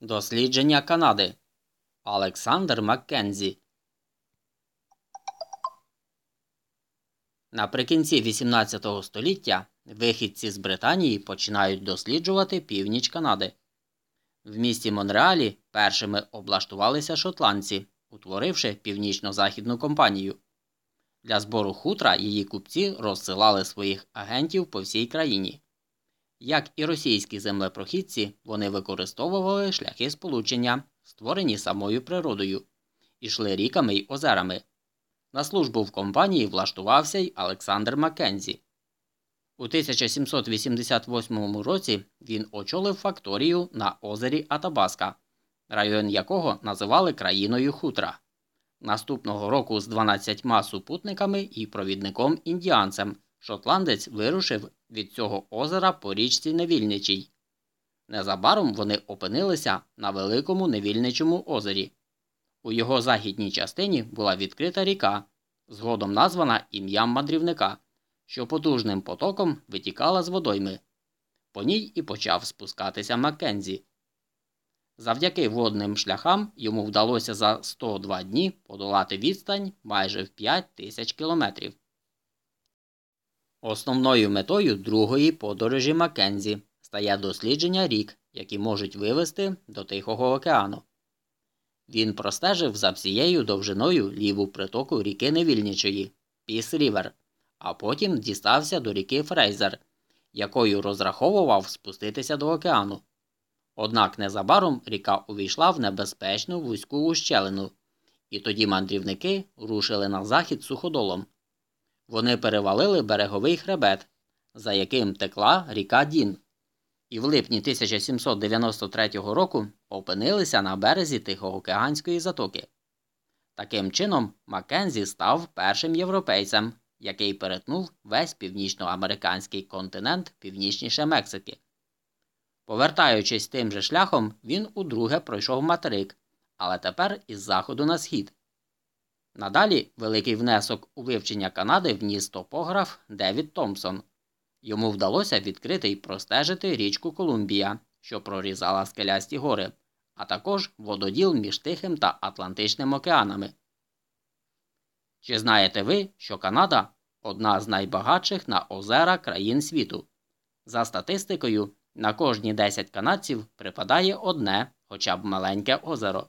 Дослідження Канади Олександр Маккензі Наприкінці XVIII століття вихідці з Британії починають досліджувати північ Канади. В місті Монреалі першими облаштувалися шотландці, утворивши північно-західну компанію. Для збору хутра її купці розсилали своїх агентів по всій країні. Як і російські землепрохідці, вони використовували шляхи сполучення, створені самою природою, ішли ріками й озерами. На службу в компанії влаштувався й Олександр Маккензі. У 1788 році він очолив факторію на озері Атабаска, район якого називали країною хутра. Наступного року з 12 супутниками і провідником індіанцем шотландець вирушив від цього озера по річці Невільничій. Незабаром вони опинилися на Великому Невільничому озері. У його західній частині була відкрита ріка, згодом названа ім'ям мандрівника, що потужним потоком витікала з водойми. По ній і почав спускатися Маккензі. Завдяки водним шляхам йому вдалося за 102 дні подолати відстань майже в 5 тисяч кілометрів. Основною метою другої подорожі Маккензі стає дослідження рік, які можуть вивести до Тихого океану. Він простежив за всією довжиною ліву притоку ріки Невільничої Піс Рівер, а потім дістався до ріки Фрейзер, якою розраховував спуститися до океану. Однак незабаром ріка увійшла в небезпечну вузьку ущелину, і тоді мандрівники рушили на захід суходолом. Вони перевалили береговий хребет, за яким текла ріка Дін, і в липні 1793 року опинилися на березі Тихоокеанської затоки. Таким чином, Маккензі став першим європейцем, який перетнув весь північноамериканський континент північніше Мексики. Повертаючись тим же шляхом, він удруге пройшов материк, але тепер із заходу на схід. Надалі великий внесок у вивчення Канади вніс топограф Девід Томпсон. Йому вдалося відкрити й простежити річку Колумбія, що прорізала скелясті гори, а також вододіл між Тихим та Атлантичним океанами. Чи знаєте ви, що Канада одна з найбагатших на озера країн світу? За статистикою, на кожні 10 канадців припадає одне хоча б маленьке озеро.